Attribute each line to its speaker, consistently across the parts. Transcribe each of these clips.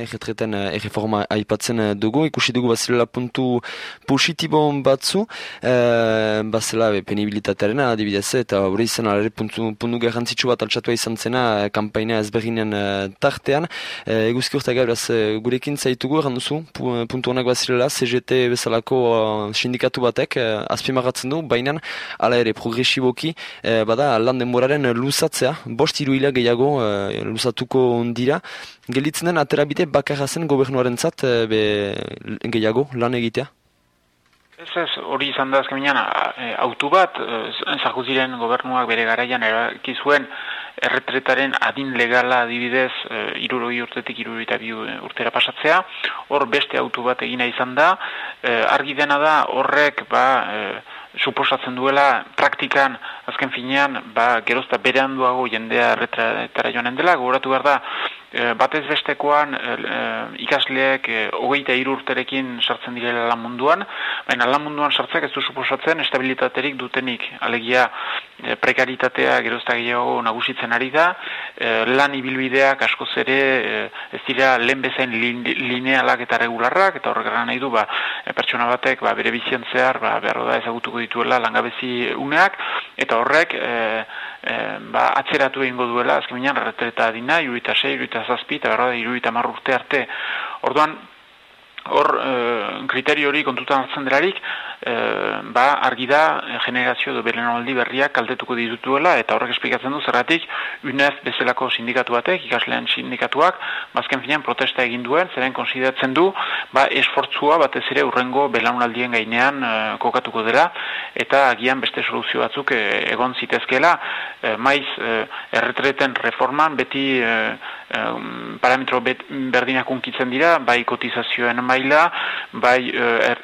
Speaker 1: Erretreten erreforma aipatzen dugu, ikusi dugu bazela puntu positibon batzu, e, bazela penibilitatearen adibidez, eta hori izan alare puntu, puntu garrantzitsu bat altsatua izan zena kampaina ezberginen tartean. E, eguzki urta gabraz gurekin zaitugu, erranduzu, puntu honak bazela, CGT bezalako sindikatu batek, azpimarratzen du, baina ala ere progresiboki, bada lan denboraren luzatzea, bost iruila gehiago luzatuko dira, Gelitzen den aterabide bakarra zen gobernuaren zat, eh, be, gehiago, lan egitea?
Speaker 2: Ez ez, hori izan da azken e, autu bat, e, ziren gobernuak bere garaian eraki zuen erretretaren adin legala adibidez e, iruroi urtetik iruroi eta bi urtera pasatzea, hor beste autu bat egina izan da, e, argi dena da horrek ba, suposatzen duela praktikan azken finean ba, gerozta bere handuago jendea erretretara joanen dela, gogoratu behar da e, batez bestekoan e, ikasleek e, hogeita irurterekin sartzen direla lan munduan, baina lan munduan sartzek ez du suposatzen estabilitaterik dutenik, alegia e, prekaritatea gerozta gehiago nagusitzen ari da, e, lan ibilbideak askoz ere e, ez dira lehen bezain linealak eta regularrak, eta horrek nahi du ba, pertsona batek ba, bere bizientzear ba, behar da ezagutuko dituela langabezi uneak, eta horrek e, e, ba, atzeratu egingo duela, azken minean, retreta dina, iruita sei, iruita zazpi, eta berra iruita marrurte arte. Orduan, hor e, kriterio hori kontutan hartzen delarik, e, ba, argi da generazio edo belenaldi berriak kaltetuko ditutuela, eta horrek esplikatzen du zerratik UNEF bezalako sindikatu batek, ikaslean sindikatuak, bazken finean protesta egin duen, zeren konsideratzen du, ba, esfortzua batez ere urrengo belanaldien gainean e, kokatuko dela, eta agian beste soluzio batzuk e, egon zitezkela, e, maiz e, erretreten reforman beti e, parametro bet, berdinak unkitzen dira, bai kotizazioen maila, bai er,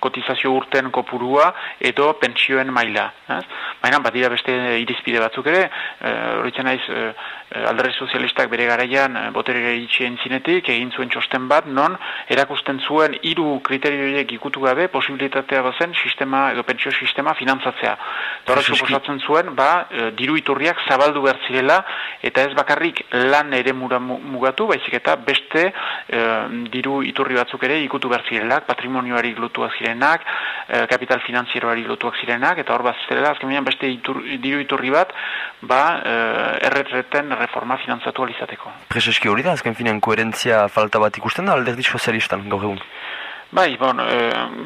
Speaker 2: kotizazio urten kopurua edo pentsioen maila. Ez? Baina, badira beste irizpide batzuk ere, horitzen naiz, alderri sozialistak bere garaian botere itxien zinetik, egin zuen txosten bat, non erakusten zuen hiru kriterioiek ikutu gabe, posibilitatea bazen sistema, edo pentsio sistema finantzatzea. Torra suposatzen zuen, ba, diru iturriak zabaldu bertzirela, eta ez bakarrik lan ere mugatu, baizik eta beste e, diru iturri batzuk ere ikutu behar zirelak, patrimonioari lotuak zirenak, e, kapital finanzieroari lotuak zirenak, eta hor bat zirela, azken beste itur, diru iturri bat, ba, e, erretreten reforma finantzatu alizateko.
Speaker 1: Prezeski hori da, azken finean koherentzia falta bat ikusten da, alderdi sozialistan, gaur egun?
Speaker 2: Bai, bon, e,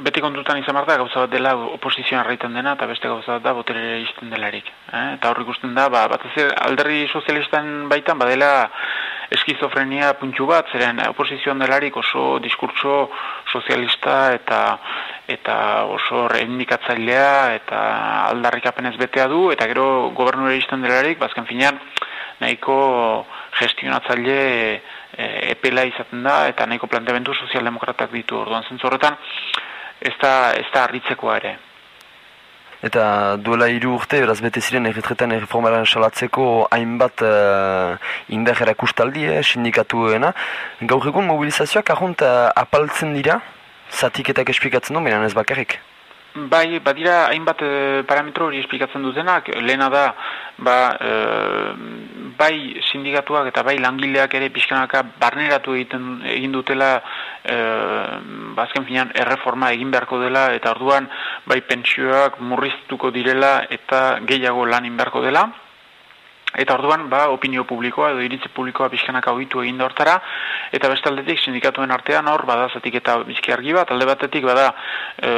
Speaker 2: beti kontutan izan marta, gauza bat dela oposizioan arraiten dena, eta beste gauza bat da boterera izten delarik. Eh? Eta horrik ikusten da, ba, bat ez alderri sozialistan baitan, badela eskizofrenia puntxu bat, zeren oposizioan delarik oso diskurtso sozialista eta eta oso reindikatzailea eta aldarrikapenez betea du, eta gero gobernure izten delarik, bazken finean, nahiko gestionatzaile e, epela izaten da eta nahiko planteamendu sozialdemokratak ditu orduan zentzu horretan ez da, ez da arritzekoa ere.
Speaker 1: Eta duela hiru urte, beraz bete ziren erretretan erreformaren salatzeko hainbat uh, indar erakustaldi, eh, sindikatuena. Gaur egun mobilizazioak ahunt uh, apaltzen dira, zatiketak esplikatzen du, ez bakarrik?
Speaker 2: Bai, badira hainbat e, parametro hori esplikatzen dutenak, lehena da, ba, e, bai sindikatuak eta bai langileak ere pixkanaka barneratu egiten egin dutela e, bazken finan erreforma egin beharko dela eta orduan bai pentsioak murriztuko direla eta gehiago lan beharko dela. Eta orduan, ba, opinio publikoa edo iritzi publikoa pixkanak auditu egin da hortara, eta bestaldetik sindikatuen artean hor, bada zatik eta bizki argi bat, alde batetik bada e,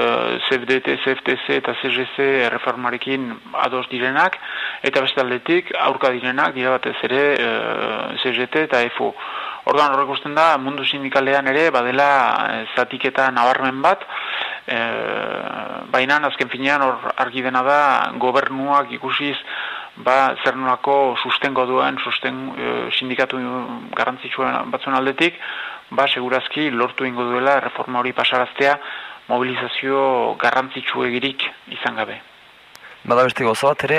Speaker 2: CFDT, CFTC eta CGC reformarekin ados direnak, eta bestaldetik aurka direnak, dira batez ere e, CGT eta EFO. Orduan horrek usten da, mundu sindikalean ere, badela e, zatiketa nabarmen bat, e, baina azken finean hor argi dena da, gobernuak ikusiz, ba, zer nolako sustengo duen, susten e, sindikatu garrantzitsuen batzuen aldetik, ba, segurazki lortu ingo duela reforma hori pasaraztea mobilizazio garrantzitsu egirik izan gabe.
Speaker 1: Bada beste gauza bat ere,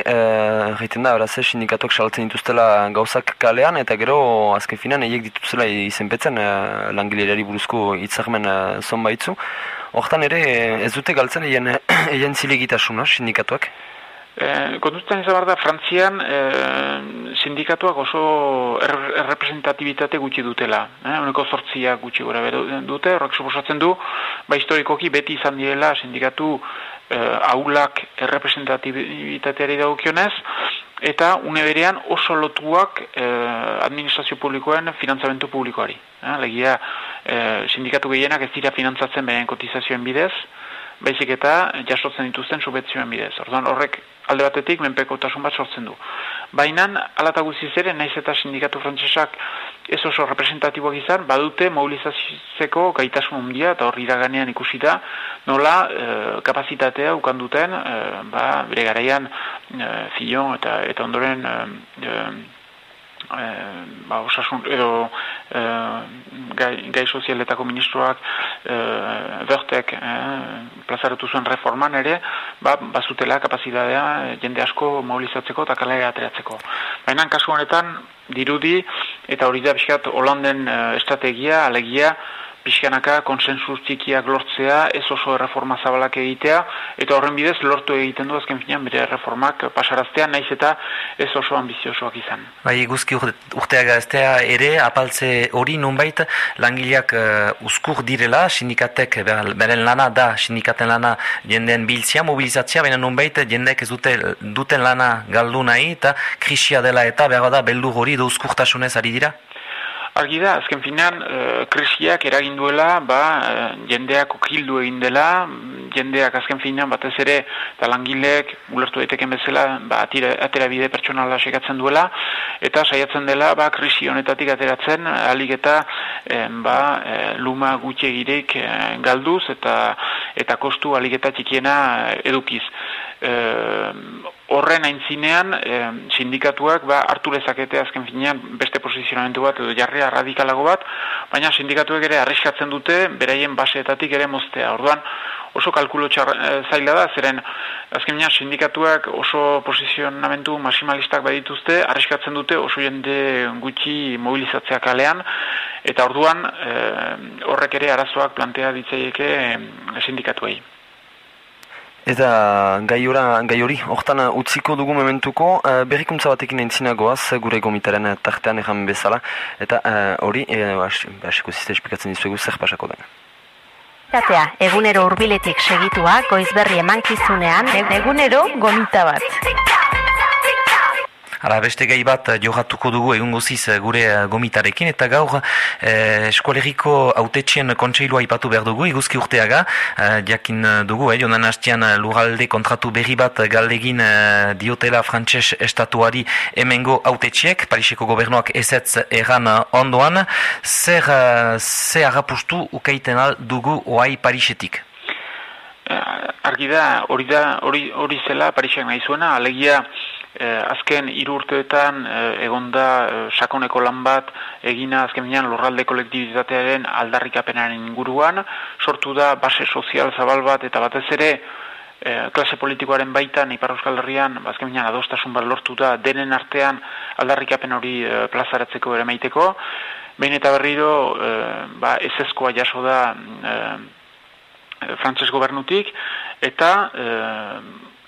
Speaker 1: egiten da, beraz, sindikatuak saltzen dituztela gauzak kalean, eta gero, azken finan, eiek dituzela izenpetzen e, langileari buruzko itzakmen e, zon baitzu. Hortan ere, ez dute galtzen eien, eien zilegitasuna sindikatuak?
Speaker 2: E, Kontutzen izan da, Frantzian e, sindikatuak oso errepresentatibitate gutxi dutela. Eh? Uneko zortzia gutxi gura dute, horrek suposatzen du, ba historikoki beti izan direla sindikatu e, aulak errepresentatibitateari dagokionez, eta une berean oso lotuak administrazio publikoen finantzamentu publikoari. Eh? Legia, sindikatu gehienak ez dira finantzatzen beren kotizazioen bidez, baizik eta jasotzen dituzten subetzioen bidez. Orduan horrek alde batetik menpekotasun bat sortzen du. Baina alata guziz ere, naiz eta sindikatu frantsesak ez oso representatiboak izan, badute mobilizatzeko gaitasun ondia eta hor iraganean ikusi da, nola e, kapazitatea ukanduten, e, ba, bere garaian e, filion eta, eta ondoren e, e, ba, osasun edo e, gai, gai sozialetako ministroak e, bertek e, plazaratu zuen reforman ere ba, bazutela kapazitatea jende asko mobilizatzeko eta kalea ateratzeko. Baina kasu honetan dirudi eta hori da biskat Holanden estrategia, alegia pixkanaka konsensus txikiak lortzea, ez oso erreforma zabalak egitea, eta horren bidez lortu egiten du azken finean bere reformak pasaraztea, naiz eta ez oso ambiziosoak izan.
Speaker 3: Bai, guzki urteaga eztea ere, apaltze hori nunbait, langileak uh, uskur direla, sindikatek, beren lana da, sindikaten lana jendeen biltzia, mobilizatzia, baina nunbait, jendeek ez dute, duten lana galdu nahi, eta krisia dela eta behar da, beldu hori, da uskurtasunez ari dira?
Speaker 2: Argi da, azken finan, uh, krisiak eraginduela, ba, uh, jendeak okildu egin dela, jendeak azken finan batez ere, eta langilek, ulertu daiteken bezala, ba, atira, atera bide pertsonala sekatzen duela, eta saiatzen dela, ba, krisi honetatik ateratzen, alik eta, ba, luma gutxe girek galduz, eta, eta kostu alik eta txikiena edukiz horren aintzinean e, sindikatuak ba, hartu lezakete azken finean beste posizionamentu bat edo jarria radikalago bat, baina sindikatuek ere arriskatzen dute beraien baseetatik ere moztea. Orduan oso kalkulo txar, e, zaila da, zeren azken finean sindikatuak oso posizionamentu maximalistak badituzte, arriskatzen dute oso jende gutxi mobilizatzea kalean, eta orduan e, horrek ere arazoak plantea ditzaieke e, sindikatuei.
Speaker 1: Eta gai, gai hori, hortan utziko dugu mementuko, uh, berrikuntza batekin entzinagoaz, gure gomitaren tartean egan bezala, eta uh, hori, hasiko uh, ziste esplikatzen dizuegu zer pasako den.
Speaker 4: Egunero urbiletik segitua, goizberri emankizunean, egunero gomita bat.
Speaker 3: Hala, beste gai bat eh, johatuko dugu egun goziz eh, gure eh, gomitarekin, eta gaur eh, eskualeriko autetxien kontseilua ipatu behar dugu, iguzki urteaga, eh, jakin dugu, eh, jonan hastian lugalde kontratu berri bat galdegin eh, diotela frantses estatuari emengo autetxiek, Pariseko gobernuak ezetz erran ondoan, zer, zer agapustu ukaiten dugu oai Parisetik?
Speaker 2: Argi da, hori da, hori zela Parisek nahi zuena, alegia eh, azken hiru urteetan eh, egonda eh, sakoneko lan bat egina azken binean lurralde kolektibitatearen aldarrikapenaren inguruan, sortu da base sozial zabal bat eta batez ere eh, klase politikoaren baitan Ipar Euskal Herrian ba, azken binean adostasun bat lortu da denen artean aldarrikapen hori eh, plazaratzeko ere maiteko, behin eta berriro eh, ba, ez ezkoa jaso da eh, frantses gobernutik, eta eh,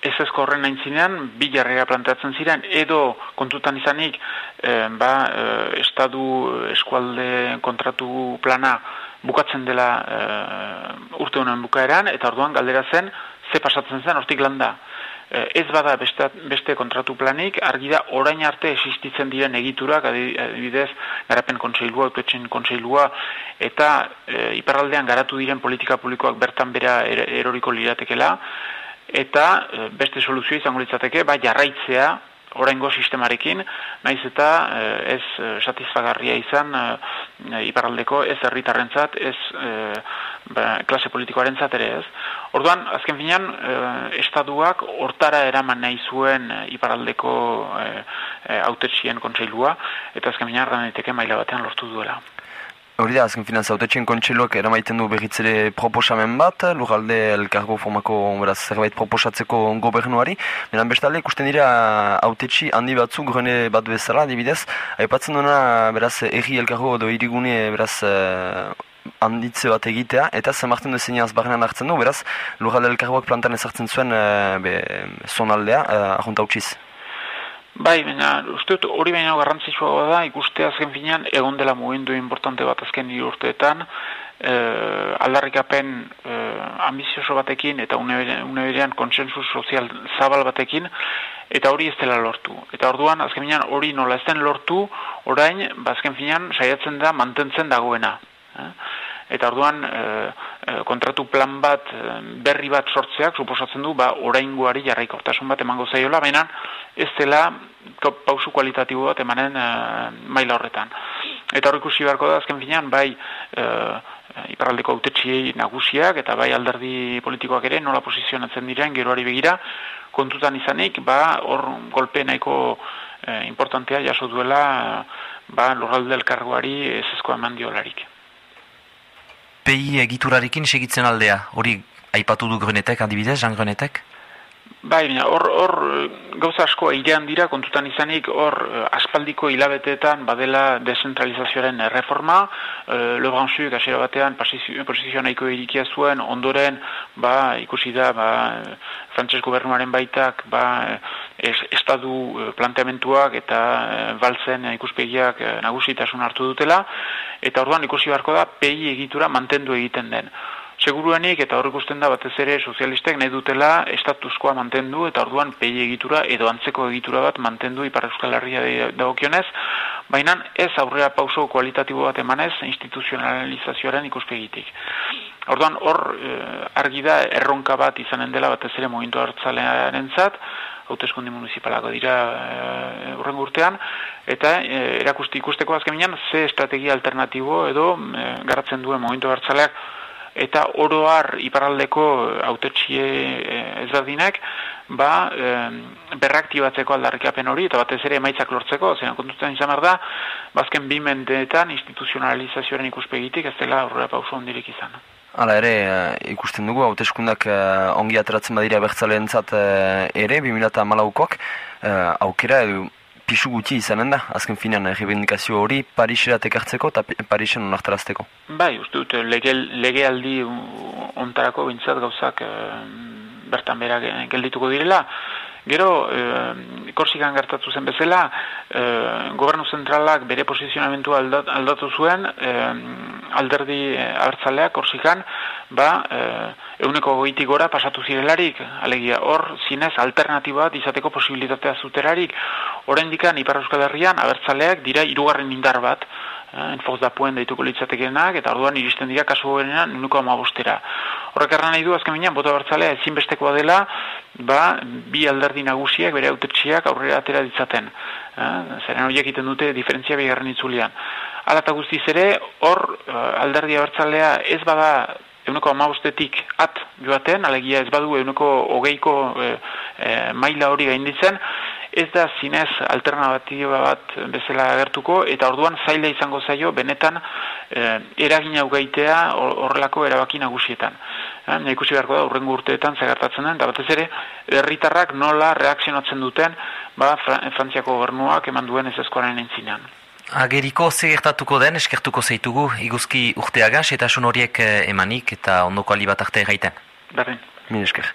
Speaker 2: ez ezko horren aintzinean, bi jarrera planteatzen ziren, edo kontutan izanik, e, ba, e, estadu eskualde kontratu plana bukatzen dela e, urte honen bukaeran, eta orduan galdera zen, ze pasatzen zen, hortik landa. E, ez bada beste, beste kontratu planik, argi da orain arte existitzen diren egiturak, adibidez, garapen kontseilua, autoetxen kontseilua, eta e, iparraldean garatu diren politika publikoak bertan bera er, eroriko liratekela, eta e, beste soluzio izango litzateke ba jarraitzea oraingo sistemarekin naiz eta e, ez e, satisfagarria izan iparraldeko ez herritarrentzat ez ba, klase politikoarentzat ere ez? Orduan azken finean estatuak hortara eraman nahi zuen iparraldeko e, autetxien kontseilua eta azken finean raneteke maila batean lortu duela
Speaker 1: Hori da, azken finanza, autetxen kontxeloak eramaiten du behitzere proposamen bat, lugalde elkargo formako beraz, zerbait proposatzeko gobernuari. Beran bestalde, ikusten dira autetxi handi batzu, grene bat bezala, dibidez. Aipatzen duena, beraz, erri elkargo edo irigune, beraz, handitze bat egitea, eta zemartzen du zeinan azbarrenan hartzen du, beraz, lurralde elkargoak plantan ezartzen zuen e, be, zonaldea, e, ahonta utxiz.
Speaker 2: Bai, baina uste dut hori baina garrantzitsua da ikuste azken finean egon dela mugendu importante bat azken urteetan e, aldarrikapen e, ambizioso batekin eta une berean konsensus sozial zabal batekin eta hori ez dela lortu. Eta orduan azken finean hori nola ez den lortu orain, ba, azken finean saiatzen da mantentzen dagoena. Eh? Eta orduan e, kontratu plan bat berri bat sortzeak suposatzen du ba oraingoari jarraikortasun bat emango zaiola, baina ez dela pausu kualitatibo bat emanen e, maila horretan. Eta hor ikusi beharko da azken finean bai e, iparraldeko autetxiei nagusiak eta bai alderdi politikoak ere nola posizionatzen diren geroari begira kontutan izanik ba hor golpe nahiko importantea jaso duela ba lurralde elkargoari ez ezkoa eman diolarik.
Speaker 3: PI egiturarekin segitzen aldea, hori aipatu du grenetek, adibidez, Jean Grenetek?
Speaker 2: Bai, hor, hor gauza asko airean dira, kontutan izanik, hor eh, aspaldiko hilabeteetan badela desentralizazioaren reforma, e, Le Branchu, gasera batean, posizio nahiko irikia zuen, ondoren, ba, ikusi da, ba, frantses gobernuaren baitak, ba, estadu eh, planteamentuak eta baltzen ikuspegiak nagusitasun hartu dutela, eta orduan ikusi beharko da, pei egitura mantendu egiten den. Seguruenik eta hor ikusten da batez ere sozialistek nahi dutela estatuskoa mantendu eta orduan pei egitura edo antzeko egitura bat mantendu Ipar Euskal Herria dagokionez, baina ez aurrea pauso kualitatibo bat emanez instituzionalizazioaren ikuspegitik. Orduan hor eh, argi da erronka bat izanen dela batez ere momentu hartzalearen zat, hauteskundi municipalako dira e, urren urtean, eta e, erakusti ikusteko azkeminan ze estrategia alternatibo edo e, garatzen duen momentu hartzaleak eta oroar iparaldeko autetxie eh, ezberdinak ba, berraktibatzeko aldarrikapen hori eta batez ere emaitzak lortzeko, zein kontutzen izan behar da, bazken bi mendeetan instituzionalizazioaren ikuspegitik ez dela aurrera pauso ondirik izan.
Speaker 1: Hala ere, eh, ikusten dugu, hauteskundak uh, ongi ateratzen badira bertzaleentzat uh, ere, 2008 uh, aukera edo pisu gutxi izanen da, azken finean errebindikazio hori Parisera tekartzeko eta Parisen onartarazteko.
Speaker 2: Bai, uste dut, lege, lege aldi ontarako bintzat gauzak e, bertan bera geldituko direla. Gero, e, Korsikan gertatu zen bezala, e, gobernu zentralak bere posizionamentua aldatu zuen, e, alderdi hartzaleak Korsikan, ba, e, euneko goitik gora pasatu zirelarik, alegia hor zinez alternatiba izateko posibilitatea zuterarik, orain dikan Ipar Euskal Herrian abertzaleak dira irugarren indar bat, enfoz da puen daituko litzatekenak, eta orduan iristen dira kasu gobenean euneko amabostera. Horrek erran nahi du, azken minean, bota abertzalea ezinbestekoa dela, ba, bi alderdi nagusiak, bere autetxiak aurrera atera ditzaten. Eh, zeren horiek egiten dute diferentzia bigarren itzulian. Hala eta guztiz ere, hor eh, alderdi abertzalea ez bada euneko amabostetik at joaten, alegia ez badu euneko hogeiko e, e, maila hori gainditzen, ez da zinez alternatiba bat bezala agertuko, eta orduan zaila izango zaio benetan e, eragin gaitea horrelako erabaki nagusietan. E, ikusi beharko da, urrengo urteetan zagartatzen den, eta batez ere, herritarrak nola reakzionatzen duten, ba, Frantziako gobernuak eman duen ez ezkoaren entzinean.
Speaker 3: Ageriko zegertatuko den, eskertuko zeitugu, iguzki urteagan, eta horiek eh, emanik eta ondoko alibat arte gaiten.
Speaker 2: Berdin.
Speaker 1: Min esker.